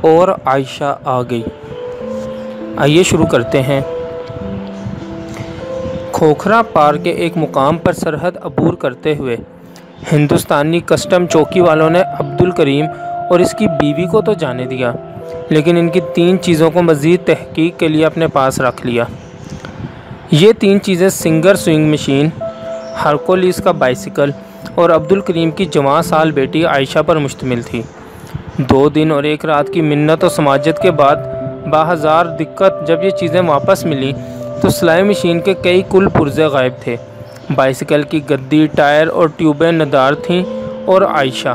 اور عائشہ آ گئی۔ آئیے شروع کرتے ہیں۔ کھوکھرا پار کے ایک مقام پر سرحد عبور کرتے ہوئے، ہندوستانی کسٹم چوکی والوں نے عبد الکریم اور اس کی بیوی کو تو جانے دیا، لیکن ان کی تین چیزوں کو مزید تحقیق کے لیے اپنے پاس رکھ لیا۔ یہ تین چیزیں سنگر سوئنگ مشین، ہرکولیس کا بائسیکل اور عبد الکریم کی جوان سال بیٹی عائشہ پر مشتمل تھی۔ دو دن اور ایک رات کی منت و سماجت کے بعد باہزار دقت جب یہ چیزیں واپس ملیں تو سلائی مشین کے کئی کل پرزے غائب تھے۔ بائسیکل کی گدی، ٹائر اور ٹیوبیں ندار تھیں اور عائشہ۔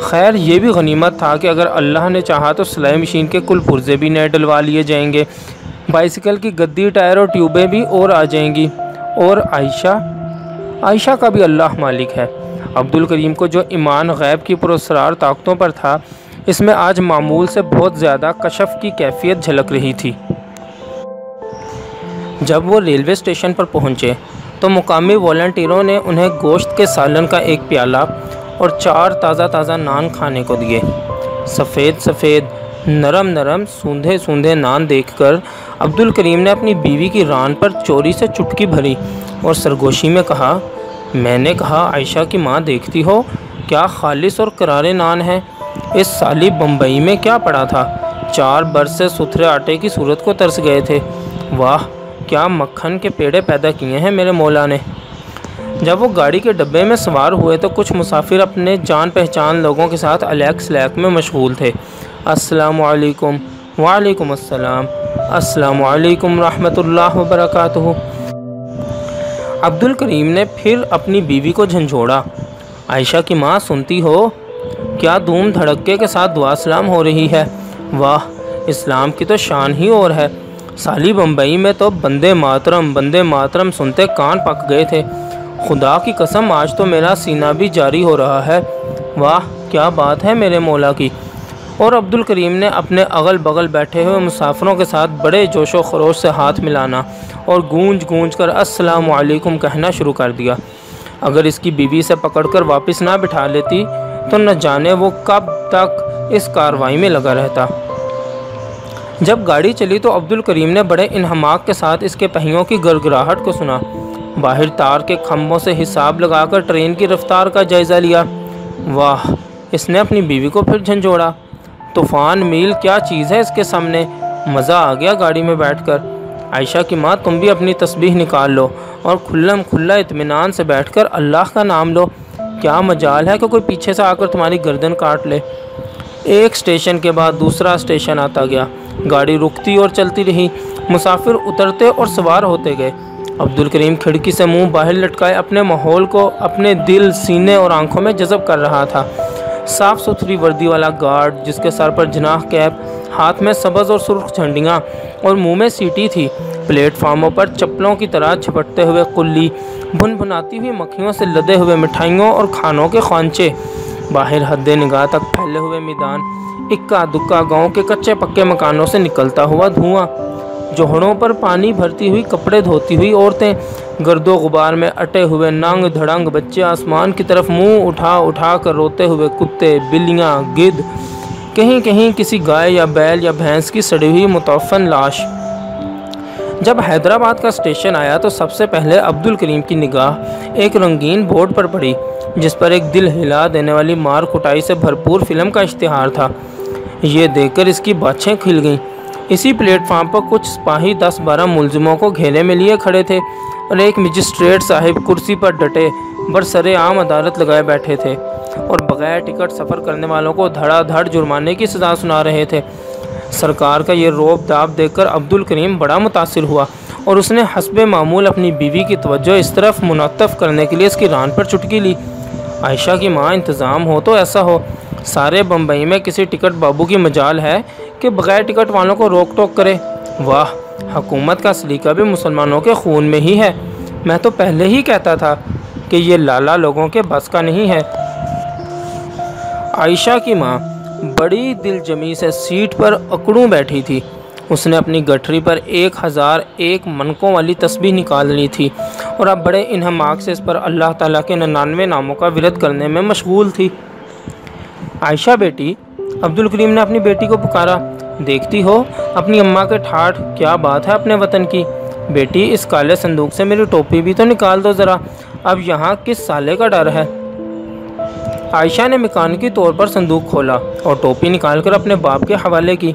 خیر، یہ بھی غنیمت تھا کہ اگر اللہ نے چاہا تو سلائی مشین کے کل پرزے بھی نئے ڈلوا لیے جائیں گے۔ بائسیکل کی گدی، ٹائر اور ٹیوبیں بھی اور آ جائیں گی۔ اور عائشہ؟ عائشہ کا بھی اللہ مالک ہے۔ عبد الکریم کو جو ایمان غیب کی پرسرار طاقتوں پر تھا، اس میں آج معمول سے بہت زیادہ کشف کی کیفیت جھلک رہی تھی۔ جب وہ ریلوے اسٹیشن پر پہنچے، تو مقامی والنٹیروں نے انہیں گوشت کے سالن کا ایک پیالہ اور چار تازہ تازہ نان کھانے کو دیے۔ سفید سفید، نرم نرم، سوندھے سوندھے نان دیکھ کر عبد الکریم نے اپنی بیوی کی ران پر چوری سے چٹکی بھری اور سرگوشی میں کہا میں نے کہا، عائشہ کی ماں دیکھتی ہو، کیا خالص اور کرارے نان ہیں؟ اس سالی بمبئی میں کیا پڑا تھا؟ چار برس سے ستھرے آٹے کی صورت کو ترس گئے تھے۔ واہ، کیا مکھن کے پیڑے پیدا کیے ہیں میرے مولا نے۔ جب وہ گاڑی کے ڈبے میں سوار ہوئے تو کچھ مسافر اپنے جان پہچان لوگوں کے ساتھ الیک سلیک میں مشغول تھے۔ السلام علیکم، وعلیکم السلام۔ السلام علیکم رحمۃ اللہ وبرکاتہ۔ عبد الکریم نے پھر اپنی بیوی کو جھنجھوڑا۔ عائشہ کی ماں سنتی ہو، کیا دھوم دھڑکے کے ساتھ دعا سلام ہو رہی ہے؟ واہ، اسلام کی تو شان ہی اور ہے۔ سالی بمبئی میں تو بندے ماترم بندے ماترم سنتے کان پک گئے تھے۔ خدا کی قسم، آج تو میرا سینہ بھی جاری ہو رہا ہے۔ واہ، کیا بات ہے میرے مولا کی۔ اور عبد الکریم نے اپنے اغل بغل بیٹھے ہوئے مسافروں کے ساتھ بڑے جوش و خروش سے ہاتھ ملانا اور گونج گونج کر السلام علیکم کہنا شروع کر دیا۔ اگر اس کی بیوی سے پکڑ کر واپس نہ بٹھا لیتی تو نہ جانے وہ کب تک اس کاروائی میں لگا رہتا۔ جب گاڑی چلی تو عبد الکریم نے بڑے انہماک کے ساتھ اس کے پہیوں کی گرگراہٹ کو سنا۔ باہر تار کے کھمبوں سے حساب لگا کر ٹرین کی رفتار کا جائزہ لیا۔ واہ، اس نے اپنی بیوی کو پھر جھنجھوڑا۔ طوفان، میل، کیا چیز ہے اس کے سامنے؟ مزہ آ گیا گاڑی میں بیٹھ کر۔ عائشہ کی ماں، تم بھی اپنی تسبیح نکال لو اور کھلم کھلا اطمینان سے بیٹھ کر اللہ کا نام لو۔ کیا مجال ہے کہ کوئی پیچھے سے آ کر تمہاری گردن کاٹ لے۔ ایک سٹیشن کے بعد دوسرا سٹیشن آتا گیا۔ گاڑی رکتی اور چلتی رہی۔ مسافر اترتے اور سوار ہوتے گئے۔ عبد الکریم کھڑکی سے منہ باہر لٹکائے اپنے ماحول کو، اپنے دل، سینے اور آنکھوں میں جذب کر رہا تھا۔ صاف ستھری وردی والا گارڈ، جس کے سر پر جناح کیپ، ہاتھ میں سبز اور سرخ جھنڈیاں اور منہ میں سیٹی تھی۔ پلیٹ فارموں پر چپلوں کی طرح جھپٹتے ہوئے کلی بھن بھناتی ہوئی مکھیوں سے لدے ہوئے مٹھائیوں اور کھانوں کے خوانچے۔ باہر حد نگاہ تک پھیلے ہوئے میدان، اکا دکا گاؤں کے کچے پکے مکانوں سے نکلتا ہوا دھواں۔ جوہڑوں پر پانی بھرتی ہوئی، کپڑے دھوتی ہوئی، عورتیں گرد و غبار میں اٹے ہوئے، ننگ دھڑنگ بچے آسمان کی طرف منہ اٹھا اٹھا کر روتے ہوئے، کتے، بلیاں، گدھ، کہیں کہیں کسی گائے یا بیل یا بھینس کی سڑی ہوئی متوفن لاش۔ جب حیدرآباد کا اسٹیشن آیا تو سب سے پہلے عبد الکریم کی نگاہ ایک رنگین بورڈ پر پڑی، جس پر ایک دل ہلا دینے والی مار کٹائی سے بھرپور فلم کا اشتہار تھا۔ یہ دیکھ کر اس کی باچھیں کھل گئیں۔ اسی پلیٹ فارم پر کچھ سپاہی دس بارہ ملزموں کو گھیرے میں لیے کھڑے تھے اور ایک مجسٹریٹ صاحب کرسی پر ڈٹے برسر عام عدالت لگائے بیٹھے تھے اور بغیر ٹکٹ سفر کرنے والوں کو دھڑا دھڑ جرمانے کی سزا سنا رہے تھے۔ سرکار کا یہ روب داب دیکھ کر عبد الکریم بڑا متاثر ہوا اور اس نے حسب معمول اپنی بیوی کی توجہ اس طرف منعطف کرنے کے لیے اس کی ران پر چٹکی لی۔ عائشہ کی ماں انتظام ہو تو ایسا ہو، سارے بمبئی میں کسی ٹکٹ بابو کی مجال ہے کہ بغیر ٹکٹ والوں کو روک ٹوک کرے۔ واہ، حکومت کا سلیقہ بھی مسلمانوں کے خون میں ہی ہے۔ میں تو پہلے ہی کہتا تھا کہ یہ لالا لوگوں کے بس کا نہیں ہے۔ عائشہ کی ماں بڑی دل جمی سے سیٹ پر اکڑوں بیٹھی تھی۔ اس نے اپنی گٹھری پر ایک ہزار ایک منکوں والی تسبیح نکال لی تھی۔ اور اب بڑے انہماک سے اس پر اللہ تعالیٰ کے ننانوے ناموں کا ورد کرنے میں مشغول تھی۔ عائشہ بیٹی عبد الکریم نے اپنی بیٹی کو پکارا۔ دیکھتی ہو، اپنی اماں کے ٹھاٹھ کیا بات ہے اپنے وطن کی؟ بیٹی، اس کالے صندوق سے میری ٹوپی بھی تو نکال دو ذرا۔ اب یہاں کس سالے کا ڈر ہے؟ عائشہ نے مکانکی طور پر صندوق کھولا اور ٹوپی نکال کر اپنے باپ کے حوالے کی۔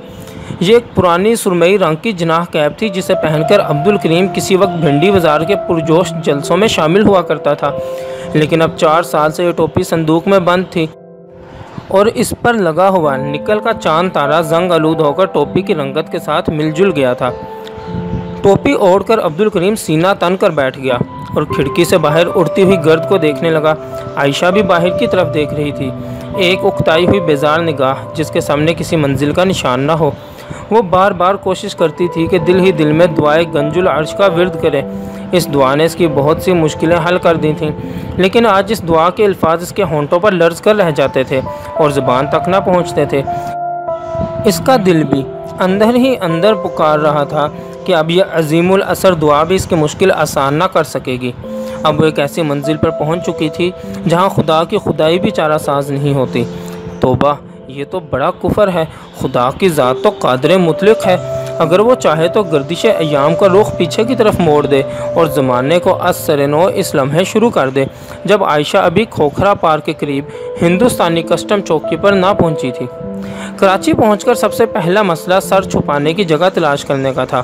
یہ ایک پرانی سرمئی رنگ کی جناح کیب تھی جسے پہن کر عبد الکریم کسی وقت بھنڈی بازار کے پرجوش جلسوں میں شامل ہوا کرتا تھا۔ لیکن اب چار سال سے یہ ٹوپی صندوق میں بند تھی۔ اور اس پر لگا ہوا نکل کا چاند تارا زنگ آلود ہو کر ٹوپی کی رنگت کے ساتھ مل جل گیا تھا۔ ٹوپی اوڑھ کر عبد الکریم سینہ تن کر بیٹھ گیا اور کھڑکی سے باہر اڑتی ہوئی گرد کو دیکھنے لگا۔ عائشہ بھی باہر کی طرف دیکھ رہی تھی۔ ایک اکتائی ہوئی بیزار نگاہ جس کے سامنے کسی منزل کا نشان نہ ہو۔ وہ بار بار کوشش کرتی تھی کہ دل ہی دل میں دعائے گنج العرش کا ورد کرے۔ اس دعا نے اس کی بہت سی مشکلیں حل کر دی تھیں۔ لیکن آج اس دعا کے الفاظ اس کے ہونٹوں پر لرز کر رہ جاتے تھے اور زبان تک نہ پہنچتے تھے۔ اس کا دل بھی اندر ہی اندر پکار رہا تھا کہ اب یہ عظیم الاثر دعا بھی اس کی مشکل آسان نہ کر سکے گی۔ اب وہ ایک ایسی منزل پر پہنچ چکی تھی جہاں خدا کی خدائی بھی چارہ ساز نہیں ہوتی۔ توبہ، یہ تو بڑا کفر ہے۔ خدا کی ذات تو قادر مطلق ہے۔ اگر وہ چاہے تو گردش ایام کا رخ پیچھے کی طرف موڑ دے اور زمانے کو از سرنو اس لمحے شروع کر دے۔ جب عائشہ ابھی کھوکھرا پار کے قریب ہندوستانی کسٹم چوکی پر نہ پہنچی تھی۔ کراچی پہنچ کر سب سے پہلا مسئلہ سر چھپانے کی جگہ تلاش کرنے کا تھا۔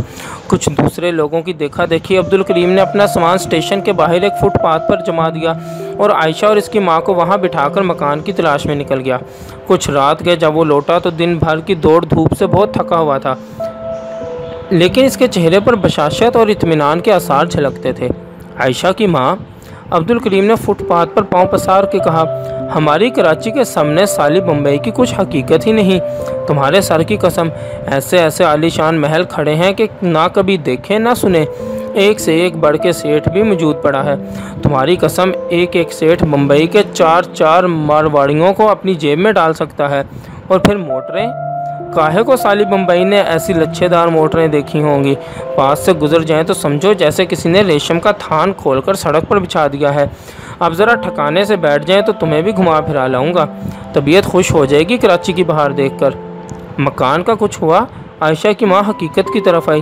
کچھ دوسرے لوگوں کی دیکھا دیکھی عبد الکریم نے اپنا سامان سٹیشن کے باہر ایک فٹ پاتھ پر جما دیا اور عائشہ اور اس کی ماں کو وہاں بٹھا کر مکان کی تلاش میں نکل گیا۔ کچھ رات گئے جب وہ لوٹا تو دن بھر کی دوڑ دھوپ سے بہت تھکا ہوا تھا۔ لیکن اس کے چہرے پر بشاشت اور اطمینان کے آثار جھلکتے تھے۔ عائشہ کی ماں عبد الکریم نے فٹ پاتھ پر پاؤں پسار کے کہا، ہماری کراچی کے سامنے سالی بمبئی کی کچھ حقیقت ہی نہیں۔ تمہارے سر کی قسم، ایسے ایسے عالی شان محل کھڑے ہیں کہ نہ کبھی دیکھیں نہ سنیں۔ ایک سے ایک بڑھ کے سیٹھ بھی موجود پڑا ہے۔ تمہاری قسم، ایک ایک سیٹھ بمبئی کے چار چار مارواڑیوں کو اپنی جیب میں ڈال سکتا ہے۔ اور پھر موٹریں؟ کاہے کو سالی بمبئی نے ایسی لچھے دار موٹریں دیکھی ہوں گی پاس سے گزر جائیں تو سمجھو جیسے کسی نے ریشم کا تھان کھول کر سڑک پر بچھا دیا ہے اب ذرا ٹھکانے سے بیٹھ جائیں تو تمہیں بھی گھما پھرا لاؤں گا طبیعت خوش ہو جائے گی کراچی کی بہار دیکھ کر مکان کا کچھ ہوا عائشہ کی ماں حقیقت کی طرف آئی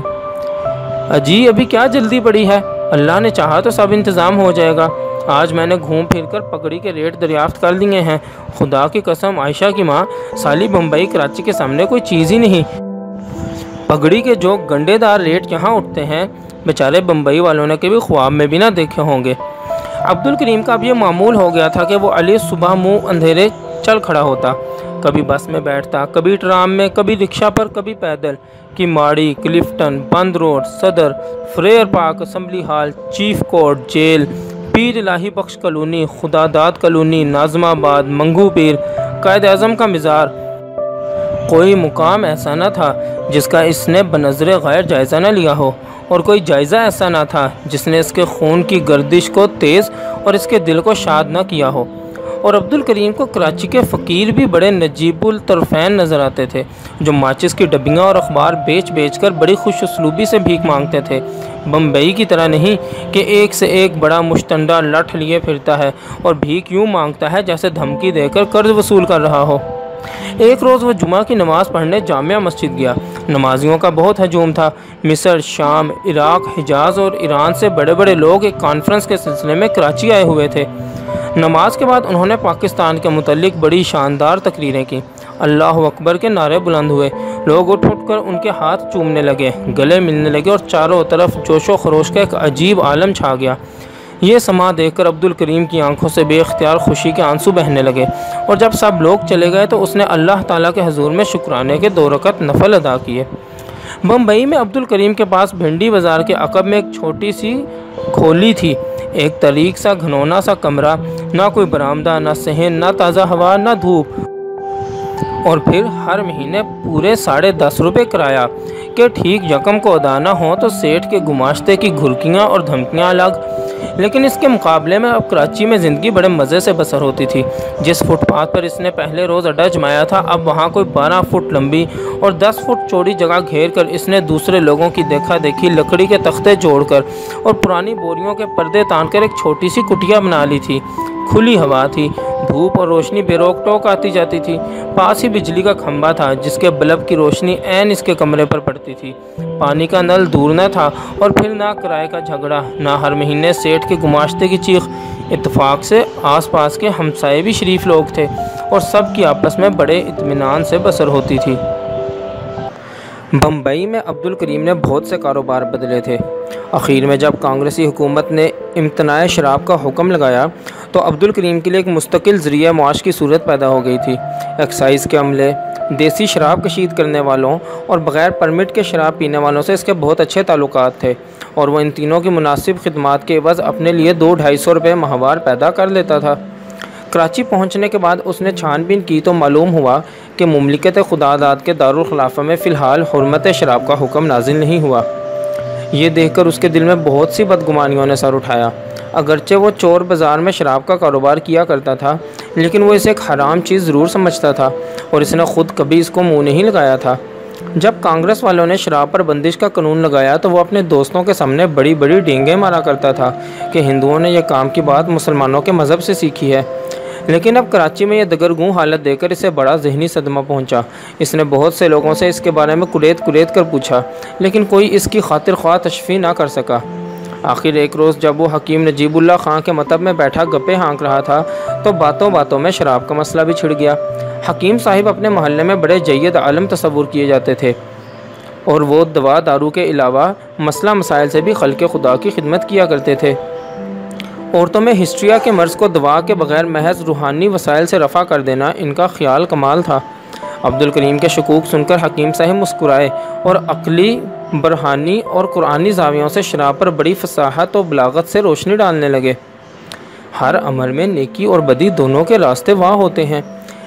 اجی ابھی کیا جلدی پڑی ہے اللہ نے چاہا تو سب انتظام ہو جائے گا آج میں نے گھوم پھر کر پگڑی کے ریٹ دریافت کر لیے ہیں۔ خدا کی قسم، عائشہ کی ماں سالی بمبئی کراچی کے سامنے کوئی چیز ہی نہیں۔ پگڑی کے جو گنڈے دار ریٹ یہاں اٹھتے ہیں، بیچارے بمبئی والوں نے کبھی خواب میں بھی نہ دیکھے ہوں گے۔ عبد الکریم کا اب یہ معمول ہو گیا تھا کہ وہ علی صبح منہ اندھیرے چل کھڑا ہوتا۔ کبھی بس میں بیٹھتا، کبھی ٹرام میں، کبھی رکشہ پر، کبھی پیدل۔ کی ماڑی کلفٹن، بند road, Saddar Frere Pak assembly hall, chief court, jail. Pir Ilahi Bakhsh colony خدا داد کلونی نازم آباد، منگو پیر، قائد اعظم کا مزار۔ کوئی مقام ایسا نہ تھا جس کا اس نے بنظر غیر جائزہ نہ لیا ہو، اور کوئی جائزہ ایسا نہ تھا جس نے اس کے خون کی گردش کو تیز اور اس کے دل کو شاد نہ کیا ہو۔ اور عبد الکریم کو کراچی کے فقیر بھی بڑے نجیب الطرفین نظر آتے تھے، جو ماچس کی ڈبیاں اور اخبار بیچ بیچ کر بڑی خوش اسلوبی سے بھیک مانگتے تھے۔ بمبئی کی طرح نہیں کہ ایک سے ایک بڑا مشتنڈا لٹھ لیے پھرتا ہے اور بھیک یوں مانگتا ہے جیسے دھمکی دے کر قرض وصول کر رہا ہو۔ ایک روز وہ جمعہ کی نماز پڑھنے جامعہ مسجد گیا۔ نمازیوں کا بہت ہجوم تھا۔ مصر، شام، عراق، حجاز اور ایران سے بڑے بڑے لوگ ایک کانفرنس کے سلسلے میں کراچی آئے ہوئے تھے۔ نماز کے بعد انہوں نے پاکستان کے متعلق بڑی شاندار تقریریں کی اللہ اکبر کے نعرے بلند ہوئے۔ لوگ اٹھ اٹھ کر ان کے ہاتھ چومنے لگے۔ گلے ملنے لگے اور چاروں طرف جوش و خروش کا ایک عجیب عالم چھا گیا۔ یہ سما دیکھ کر عبد الکریم کی آنکھوں سے بے اختیار خوشی کے آنسو بہنے لگے۔ اور جب سب لوگ چلے گئے تو اس نے اللہ تعالیٰ کے حضور میں شکرانے کے دو رکعت نفل ادا کیے۔ بمبئی میں عبد الکریم کے پاس بھنڈی بازار کے عقب میں ایک چھوٹی سی کھولی تھی۔ ایک طریق سا گھنونا سا کمرہ، نہ کوئی برآمدہ نہ صحن نہ تازہ ہوا، نہ دھوپ۔ اور پھر ہر مہینے پورے ساڑھے دس روپے کرایہ کہ ٹھیک یکم کو ادا نہ تو سیٹھ کے گماشتے کی گھرکیاں اور دھمکیاں الگ۔ لیکن اس کے مقابلے میں اب کراچی میں زندگی بڑے مزے سے بسر ہوتی تھی۔ جس فٹ پاتھ پر اس نے پہلے روز اڈا جمایا تھا، اب وہاں کوئی بارہ فٹ لمبی اور دس فٹ چوڑی جگہ گھیر کر اس نے دوسرے لوگوں کی دیکھا دیکھی لکڑی کے تختے جوڑ کر اور پرانی بوریوں کے پردے تان کر ایک چھوٹی سی کٹیا بنا لی تھی۔ کھلی ہوا تھی۔ دھوپ اور روشنی بے روک ٹوک آتی جاتی تھی۔ پاس ہی بجلی کا کھمبا تھا، جس کے بلب کی روشنی عین اس کے کمرے پر پڑتی تھی۔ پانی کا نل دور نہ تھا اور پھر نہ کرائے کا جھگڑا، نہ ہر مہینے سیٹ کے گماشتے کی چیخ۔ اتفاق سے آس پاس کے ہمسائے بھی شریف لوگ تھے اور سب کی آپس میں بڑے اطمینان سے بسر ہوتی تھی۔ بمبئی میں عبد الکریم نے بہت سے کاروبار بدلے تھے۔ اخیر میں جب کانگریسی حکومت نے امتناع شراب کا حکم لگایا تو عبد الکریم کے لیے ایک مستقل ذریعہ معاش کی صورت پیدا ہو گئی تھی۔ ایکسائز کے عملے، دیسی شراب کشید کرنے والوں اور بغیر پرمٹ کے شراب پینے والوں سے اس کے بہت اچھے تعلقات تھے اور وہ ان تینوں کی مناسب خدمات کے عوض اپنے لیے دو ڈھائی سو روپے ماہوار پیدا کر لیتا تھا۔ کراچی پہنچنے کے بعد اس نے چھان بین کی تو معلوم ہوا کہ مملکت خدا داد کے دارالخلافہ میں فی الحال حرمت شراب کا حکم نازل نہیں ہوا۔ یہ دیکھ کر اس کے دل میں بہت سی بدگمانیوں نے سر اٹھایا۔ اگرچہ وہ چور بازار میں شراب کا کاروبار کیا کرتا تھا، لیکن وہ اسے ایک حرام چیز ضرور سمجھتا تھا اور اس نے خود کبھی اس کو منہ نہیں لگایا تھا۔ جب کانگریس والوں نے شراب پر بندش کا قانون لگایا تو وہ اپنے دوستوں کے سامنے بڑی بڑی ڈینگیں مارا کرتا تھا کہ ہندوؤں نے یہ کام کی بات مسلمانوں کے مذہب سے سیکھی ہے۔ لیکن اب کراچی میں یہ دگرگوں حالت دے کر اسے بڑا ذہنی صدمہ پہنچا۔ اس نے بہت سے لوگوں سے اس کے بارے میں کریت کریت کر پوچھا، لیکن کوئی اس کی خاطر خواہ تشفی نہ کر سکا۔ آخر ایک روز جب وہ حکیم نجیب اللہ خان کے مطب میں بیٹھا، گپے ہانک رہا تھا، تو باتوں باتوں میں شراب کا مسئلہ بھی چھڑ گیا۔ حکیم صاحب اپنے محلے میں بڑے جید عالم تصور کیے جاتے تھے۔ اور وہ دوا دارو کے علاوہ مسئلہ مسائل سے بھی خلق خدا کی خدمت کیا کرتے تھے۔ عورتوں میں ہسٹریا کے مرض کو دوا کے بغیر محض روحانی وسائل سے رفع کر دینا ان کا خیال کمال تھا۔ عبد الکریم کے شکوک سن کر حکیم صاحب مسکرائے اور عقلی برہانی اور قرآنی زاویوں سے شراب پر بڑی فصاحت و بلاغت سے روشنی ڈالنے لگے۔ ہر عمر میں نیکی اور بدی دونوں کے راستے واہ ہوتے ہیں۔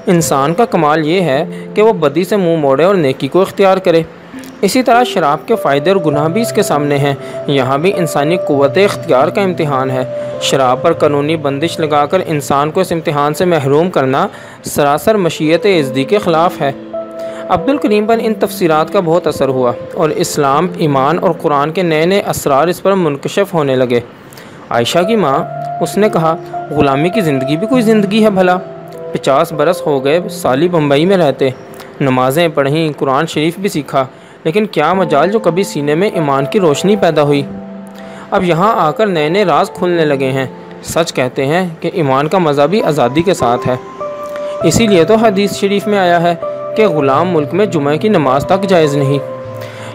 انسان کا کمال یہ ہے کہ وہ بدی سے منہ موڑے اور نیکی کو اختیار کرے۔ اسی طرح شراب کے فائدے اور گناہ بھی اس کے سامنے ہیں۔ یہاں بھی انسانی قوت اختیار کا امتحان ہے۔ شراب پر قانونی بندش لگا کر انسان کو اس امتحان سے محروم کرنا سراسر مشیت ازدی کے خلاف ہے۔ عبد الکریم پر ان تفسیرات کا بہت اثر ہوا اور اسلام، ایمان اور قرآن کے نئے نئے اسرار اس پر منکشف ہونے لگے۔ عائشہ کی ماں، اس نے کہا، غلامی کی زندگی بھی کوئی زندگی ہے بھلا۔ پچاس برس ہو گئے، سالی بمبئی میں رہتے۔ نمازیں پڑھیں، قرآن شریف بھی سیکھا، لیکن کیا مجال جو کبھی سینے میں ایمان کی روشنی پیدا ہوئی؟ اب یہاں آ کر نئے نئے راز کھلنے لگے ہیں۔ سچ کہتے ہیں کہ ایمان کا مزہ بھی آزادی کے ساتھ ہے۔ اسی لیے تو حدیث شریف میں آیا ہے کہ غلام ملک میں جمعہ کی نماز تک جائز نہیں۔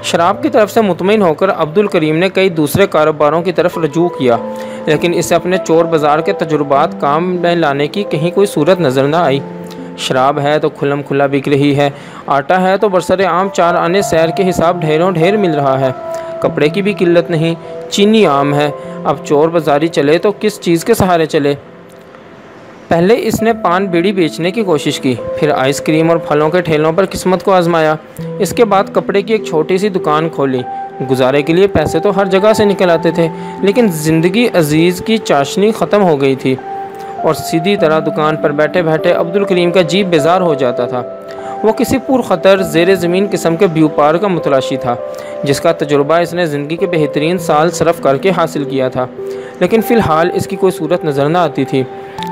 شراب کی طرف سے مطمئن ہو کر عبد الکریم نے کئی دوسرے کاروباروں کی طرف رجوع کیا، لیکن اسے اپنے چور بازار کے تجربات کام میں لانے کی کہیں کوئی صورت نظر نہ آئی۔ شراب ہے تو کھلم کھلا بک رہی ہے، آٹا ہے تو برسر عام چار آنے سیر کے حساب ڈھیروں ڈھیر مل رہا ہے۔ کپڑے کی بھی قلت نہیں، چینی عام ہے۔ اب چور بازاری چلے تو کس چیز کے سہارے چلے؟ پہلے اس نے پان بیڑی بیچنے کی کوشش کی، پھر آئس کریم اور پھلوں کے ٹھیلوں پر قسمت کو آزمایا۔ اس کے بعد کپڑے کی ایک چھوٹی سی دکان کھولی۔ گزارے کے لیے پیسے تو ہر جگہ سے نکل آتے تھے، لیکن زندگی عزیز کی چاشنی ختم ہو گئی تھی اور سیدھی طرح دکان پر بیٹھے بیٹھے عبد الکریم کا جیب بیزار ہو جاتا تھا۔ وہ کسی پور خطر، زیر زمین قسم کے بیوپار کا متلاشی تھا، جس کا تجربہ اس نے زندگی کے بہترین سال صرف کر کے حاصل کیا تھا۔ لیکن فی الحال اس کی کوئی صورت نظر نہ آتی تھی۔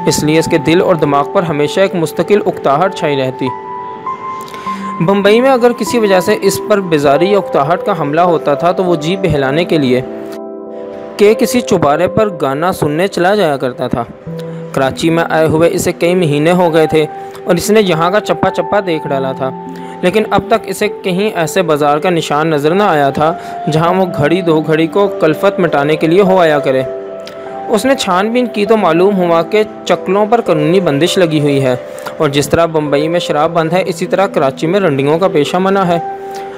اس لیے اس کے دل اور دماغ پر ہمیشہ ایک مستقل اکتاہٹ چھائی رہتی۔ بمبئی میں اگر کسی وجہ سے اس پر بیزاری یا اکتاہٹ کا حملہ ہوتا تھا تو وہ جی بہلانے کے لیے کہ کسی چوبارے پر گانا سننے چلا جایا کرتا تھا۔ کراچی میں آئے ہوئے اسے کئی مہینے ہو گئے تھے اور اس نے یہاں کا چپا چپا دیکھ ڈالا تھا۔ لیکن اب تک اسے کہیں ایسے بازار کا نشان نظر نہ آیا تھا جہاں وہ گھڑی دو گھڑی کو کلفت مٹانے کے لیے ہو آیا کرے۔ اس نے چھان بین کی تو معلوم ہوا کہ چکلوں پر قانونی بندش لگی ہوئی ہے اور جس طرح بمبئی میں شراب بند ہے، اسی طرح کراچی میں رنڈیوں کا پیشہ منع ہے۔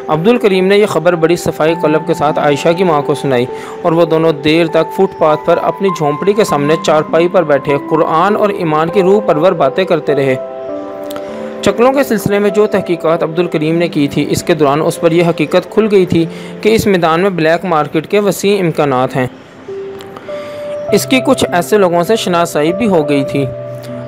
عبد الکریم نے یہ خبر بڑی صفائی قلب کے ساتھ عائشہ کی ماں کو سنائی اور وہ دونوں دیر تک فٹ پاتھ پر اپنی جھونپڑی کے سامنے چارپائی پر بیٹھے، قرآن اور ایمان کی روح پرور باتیں کرتے رہے۔ چکلوں کے سلسلے میں جو تحقیقات عبد الکریم نے کی تھی، اس کے دوران اس پر یہ حقیقت کھل گئی تھی کہ اس میدان میں بلیک مارکیٹ کے وسیع امکانات ہیں۔ اس کی کچھ ایسے لوگوں سے شناسائی بھی ہو گئی تھی،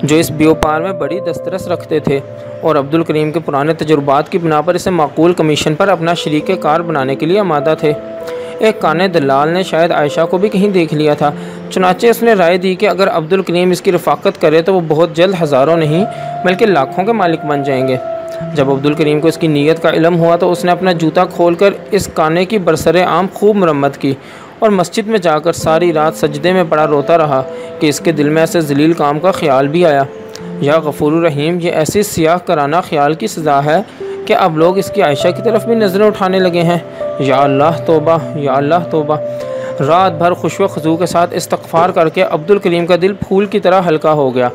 جو اس بیوپار میں بڑی دسترس رکھتے تھے اور عبد الکریم کے پرانے تجربات کی بنا پر اسے معقول کمیشن پر اپنا شریک کار بنانے کے لیے آمادہ تھے۔ ایک کانے دلال نے شاید عائشہ کو بھی کہیں دیکھ لیا تھا، چنانچہ اس نے رائے دی کہ اگر عبد الکریم اس کی رفاقت کرے تو وہ بہت جلد ہزاروں نہیں بلکہ لاکھوں کے مالک بن جائیں گے۔ جب عبد الکریم کو اس کی نیت کا علم ہوا تو اس نے اپنا جوتا کھول کر اس کانے کی برسر عام خوب مرمت کی اور مسجد میں جا کر ساری رات سجدے میں پڑا روتا رہا کہ اس کے دل میں ایسے ذلیل کام کا خیال بھی آیا۔ یا غفور الرحیم، یہ ایسی سیاہ کرانہ خیال کی سزا ہے کہ اب لوگ اس کی عائشہ کی طرف بھی نظریں اٹھانے لگے ہیں۔ یا اللہ توبہ، یا اللہ توبہ۔ رات بھر خوش و خضو کے ساتھ استغفار کر کے عبد الکریم کا دل پھول کی طرح ہلکا ہو گیا۔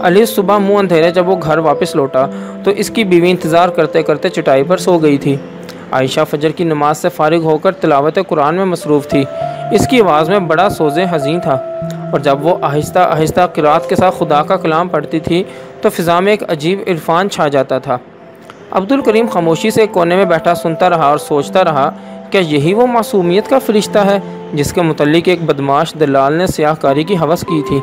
علی صبح منہ اندھیرے جب وہ گھر واپس لوٹا تو اس کی بیوی انتظار کرتے کرتے چٹائی پر سو گئی تھی۔ عائشہ فجر کی نماز سے فارغ ہو کر تلاوت قرآن میں مصروف تھی۔ اس کی آواز میں بڑا سوز حزین تھا۔ اور جب وہ آہستہ آہستہ قرآت کے ساتھ خدا کا کلام پڑھتی تھی، تو فضا میں ایک عجیب عرفان چھا جاتا تھا۔ عبد الکریم خاموشی سے کونے میں بیٹھا، سنتا رہا اور سوچتا رہا کہ یہی وہ معصومیت کا فرشتہ ہے، جس کے متعلق ایک بدماش دلال نے سیاہ کاری کی حوث کی تھی۔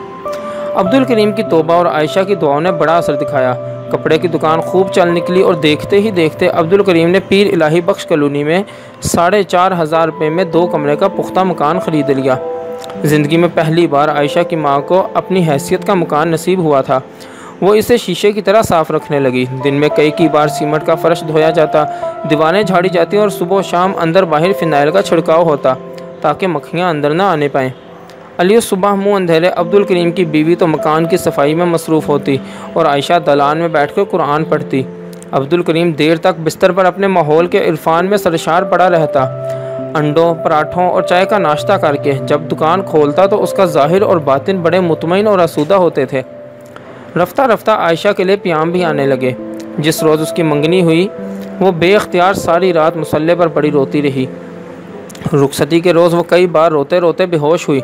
عبد الکریم کی توبہ اور عائشہ کی دعاؤں نے بڑا اثر دکھایا۔ کپڑے کی دکان خوب چل نکلی اور دیکھتے ہی دیکھتے عبد الکریم نے پیر الہی بخش کلونی میں ساڑھے چار ہزار روپے میں دو کمرے کا پختہ مکان خرید لیا۔ زندگی میں پہلی بار عائشہ کی ماں کو اپنی حیثیت کا مکان نصیب ہوا تھا۔ وہ اسے شیشے کی طرح صاف رکھنے لگی۔ دن میں کئی کی بار سیمنٹ کا فرش دھویا جاتا، دیوانیں جھاڑی جاتی اور صبح و شام اندر باہر فنائل کا چھڑکاؤ ہوتا تاکہ مکھیاں اندر نہ آنے پائیں۔ علی صبح منہ اندھیرے عبد الکریم کی بیوی تو مکان کی صفائی میں مصروف ہوتی اور عائشہ دلان میں بیٹھ کر قرآن پڑھتی۔ عبد الکریم دیر تک بستر پر اپنے ماحول کے عرفان میں سرشار پڑا رہتا۔ انڈوں، پراٹھوں اور چائے کا ناشتہ کر کے جب دکان کھولتا تو اس کا ظاہر اور باطن بڑے مطمئن اور اسودہ ہوتے تھے۔ رفتہ رفتہ عائشہ کے لیے پیام بھی آنے لگے۔ جس روز اس کی منگنی ہوئی، وہ بے اختیار ساری رات مسلح پر پڑی روتی رہی۔ رخصتی کے روز وہ کئی بار روتے روتے بے ہوش ہوئی۔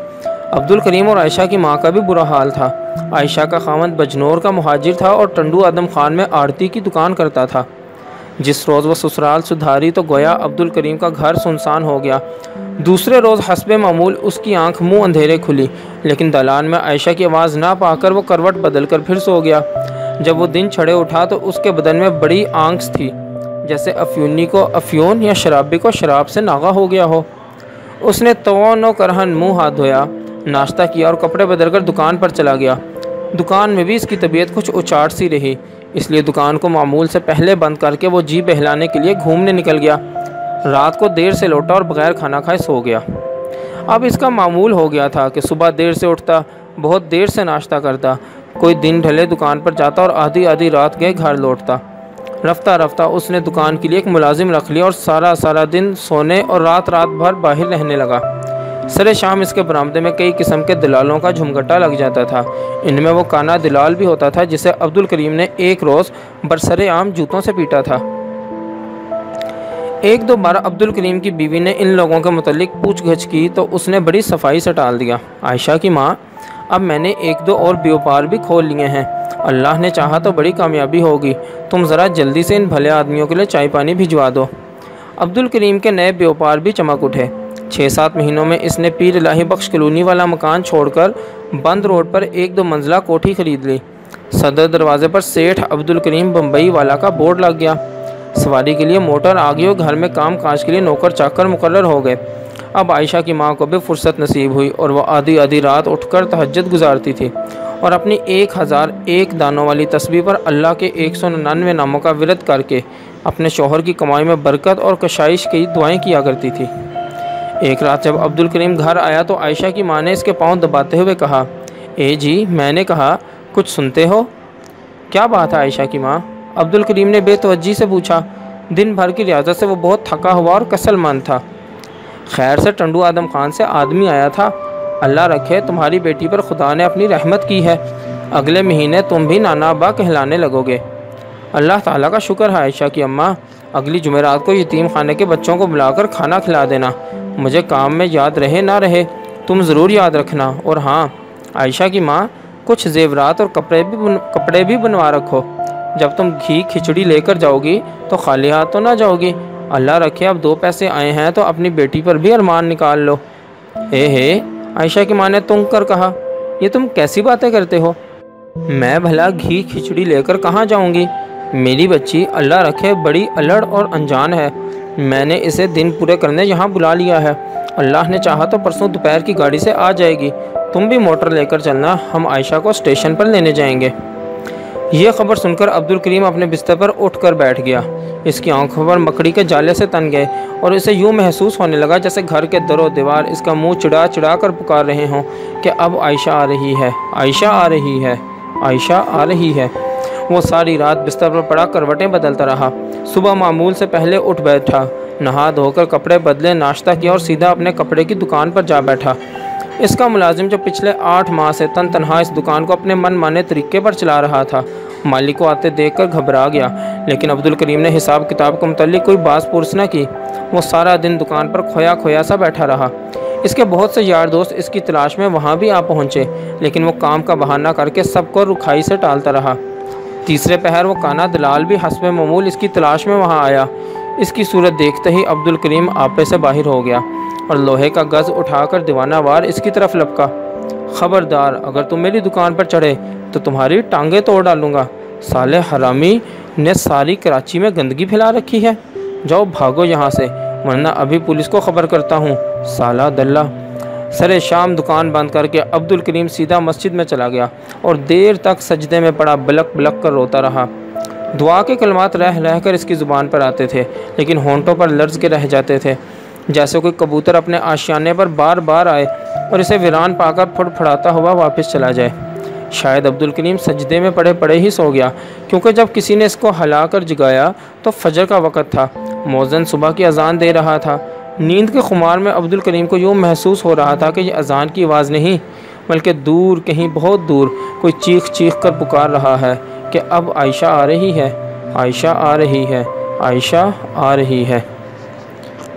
عبد الکریم اور عائشہ کی ماں کا بھی برا حال تھا۔ عائشہ کا خامد بجنور کا مہاجر تھا اور ٹنڈو آدم خان میں آرتی کی دکان کرتا تھا۔ جس روز وہ سسرال سدھاری تو گویا عبد الکریم کا گھر سنسان ہو گیا۔ دوسرے روز حسب معمول اس کی آنکھ منہ اندھیرے کھلی، لیکن دلان میں عائشہ کی آواز نہ پا کر وہ کروٹ بدل کر پھر سو گیا۔ جب وہ دن چھڑے اٹھا تو اس کے بدن میں بڑی آنکھ تھی، جیسے افیونی کو افیون یا شرابی کو شراب سے ناغا ہو گیا ہو۔ اس نے توان و کرہن منہ ہاتھ دھویا۔ ناشتہ کیا اور کپڑے بدل کر دکان پر چلا گیا۔ دکان میں بھی اس کی طبیعت کچھ اچاٹ سی رہی، اس لیے دکان کو معمول سے پہلے بند کر کے وہ جی بہلانے کے لیے گھومنے نکل گیا۔ رات کو دیر سے لوٹا اور بغیر کھانا کھائے سو گیا۔ اب اس کا معمول ہو گیا تھا کہ صبح دیر سے اٹھتا، بہت دیر سے ناشتہ کرتا، کوئی دن ڈھلے دکان پر جاتا اور آدھی آدھی رات گئے گھر لوٹتا۔ رفتہ رفتہ اس نے دکان کے لیے ایک ملازم رکھ لیا اور سارا سارا دن سونے اور رات رات بھر باہر رہنے لگا۔ سر شام اس کے برآمدے میں کئی قسم کے دلالوں کا جھمگٹا لگ جاتا تھا۔ ان میں وہ کانا دلال بھی ہوتا تھا جسے عبد الکریم نے ایک روز برسر عام جوتوں سے پیٹا تھا۔ ایک دو بار عبد الکریم کی بیوی نے ان لوگوں کے متعلق پوچھ گچھ کی تو اس نے بڑی صفائی سے ٹال دیا۔ عائشہ کی ماں، اب میں نے ایک دو اور بیوپار بھی کھول لیے ہیں۔ اللہ نے چاہا تو بڑی کامیابی ہوگی۔ تم ذرا جلدی سے ان بھلے آدمیوں کے لیے چائے پانی بھجوا دو۔ عبد الکریم کے نئے بیوپار بھی چمک اٹھے۔ چھ سات مہینوں میں اس نے پیر الہی بخش کلونی والا مکان چھوڑ کر بند روڈ پر ایک دو منزلہ کوٹھی خرید لی۔ صدر دروازے پر سیٹھ عبد الکریم بمبئی والا کا بورڈ لگ گیا۔ سواری کے لیے موٹر آگے اور گھر میں کام کاج کے لیے نوکر چاکر مقرر ہو گئے۔ اب عائشہ کی ماں کو بھی فرصت نصیب ہوئی اور وہ آدھی آدھی رات اٹھ کر تہجد گزارتی تھی اور اپنی ایک ہزار ایک دانوں والی تصویر پر اللہ کے ایک سو ننانوے ناموں کا ورد کر کے اپنے شوہر کی کمائی میں برکت اور کشائش کی دعائیں کیا کرتی تھی۔ ایک رات جب عبد الکریم گھر آیا تو عائشہ کی ماں نے اس کے پاؤں دباتے ہوئے کہا، اے جی میں نے کہا، کچھ سنتے ہو؟ کیا بات ہے عائشہ کی ماں؟ عبد الکریم نے بے توجہ سے پوچھا، دن بھر کی ریاضت سے وہ بہت تھکا ہوا اور کسل مند تھا۔ خیر سے ٹنڈو آدم خان سے آدمی آیا تھا۔ اللہ رکھے، تمہاری بیٹی پر خدا نے اپنی رحمت کی ہے۔ اگلے مہینے تم بھی نانا ابا کہلانے لگو گے۔ اللہ تعالیٰ کا شکر ہے عائشہ کی اماں۔ اگلی جمعرات کو یتیم خانے کے بچوں کو بلا کر کھانا کھلا دینا۔ مجھے کام میں یاد رہے نہ رہے، تم ضرور یاد رکھنا۔ اور ہاں عائشہ کی ماں، کچھ زیورات اور کپڑے بھی بن، کپڑے بھی بنوا رکھو۔ جب تم گھی، کھچڑی لے کر جاؤ گی تو خالی ہاتھ تو نہ جاؤ گی اللہ رکھے، اب دو پیسے آئے ہیں، تو اپنی بیٹی پر بھی ارمان نکال لو۔ اے ہے، عائشہ کی ماں نے تنگ کر کہا، یہ تم کیسی باتیں کرتے ہو؟ میں بھلا گھی، کھچڑی لے کر کہاں جاؤں گی؟ میری بچی، اللہ رکھے، بڑی الڑ اور انجان ہے۔ میں نے اسے دن پورے کرنے یہاں بلا لیا ہے۔ اللہ نے چاہا تو پرسوں دوپہر کی گاڑی سے آ جائے گی۔ تم بھی موٹر لے کر چلنا، ہم عائشہ کو اسٹیشن پر لینے جائیں گے۔ یہ خبر سن کر عبد الکریم اپنے بستر پر اٹھ کر بیٹھ گیا۔ اس کی آنکھوں پر مکڑی کے جالے سے تن گئے اور اسے یوں محسوس ہونے لگا جیسے گھر کے در و دیوار اس کا منہ چڑا چڑا کر پکار رہے ہوں کہ اب عائشہ آ رہی ہے۔ عائشہ آ رہی ہے۔ عائشہ آ رہی ہے۔ وہ ساری رات بستر پر پڑا کروٹیں بدلتا رہا۔ صبح معمول سے پہلے اٹھ بیٹھا۔ نہا دھو کر کپڑے بدلے، ناشتہ کیا اور سیدھا اپنے کپڑے کی دکان پر جا بیٹھا۔ اس کا ملازم جو پچھلے آٹھ ماہ سے تن تنہا اس دکان کو اپنے من مانے طریقے پر چلا رہا تھا، مالک کو آتے دیکھ کر گھبرا گیا۔ لیکن عبد الکریم نے حساب کتاب کو متعلق کوئی باس پرس نہ کی۔ وہ سارا دن دکان پر کھویا کھویا سا بیٹھا رہا۔ اس کے بہت سے یار دوست اس کی تلاش میں وہاں بھی آ پہنچے، لیکن وہ کام کا بہانہ کر کے سب کو رکھائی سے ٹالتا رہا۔ تیسرے پہر وہ کانا دلال بھی حسب معمول اس کی تلاش میں وہاں آیا۔ اس کی صورت دیکھتے ہی عبد الکریم آپے سے باہر ہو گیا اور لوہے کا گز اٹھا کر دیوانہ وار اس کی طرف لپکا۔ خبردار، اگر تم میری دکان پر چڑھے تو تمہاری ٹانگیں توڑ ڈالوں گا۔ صالح حرامی نے ساری کراچی میں گندگی پھیلا رکھی ہے۔ جاؤ، بھاگو یہاں سے، ورنہ ابھی پولیس کو خبر کرتا ہوں۔ سالہ دلہ۔ سر شام دکان بند کر کے عبد الکریم سیدھا مسجد میں چلا گیا اور دیر تک سجدے میں پڑا، بلک بلک کر روتا رہا۔ دعا کے کلمات رہ رہ کر اس کی زبان پر آتے تھے، لیکن ہونٹوں پر لرز کے رہ جاتے تھے۔ جیسے کوئی کبوتر اپنے آشیانے پر بار بار آئے اور اسے ویران پا کر پھڑ پھڑاتا ہوا واپس چلا جائے۔ شاید عبد الکریم سجدے میں پڑے پڑے ہی سو گیا، کیونکہ جب کسی نے اس کو ہلا کر جگایا تو فجر کا وقت تھا۔ موزن صبح کی اذان دے رہا تھا۔ نیند کے خمار میں عبد الکریم کو یوں محسوس ہو رہا تھا کہ یہ اذان کی آواز نہیں، بلکہ دور، کہیں بہت دور کوئی چیخ چیخ کر پکار رہا ہے کہ اب عائشہ آ رہی ہے، عائشہ آ رہی ہے، عائشہ آ رہی ہے۔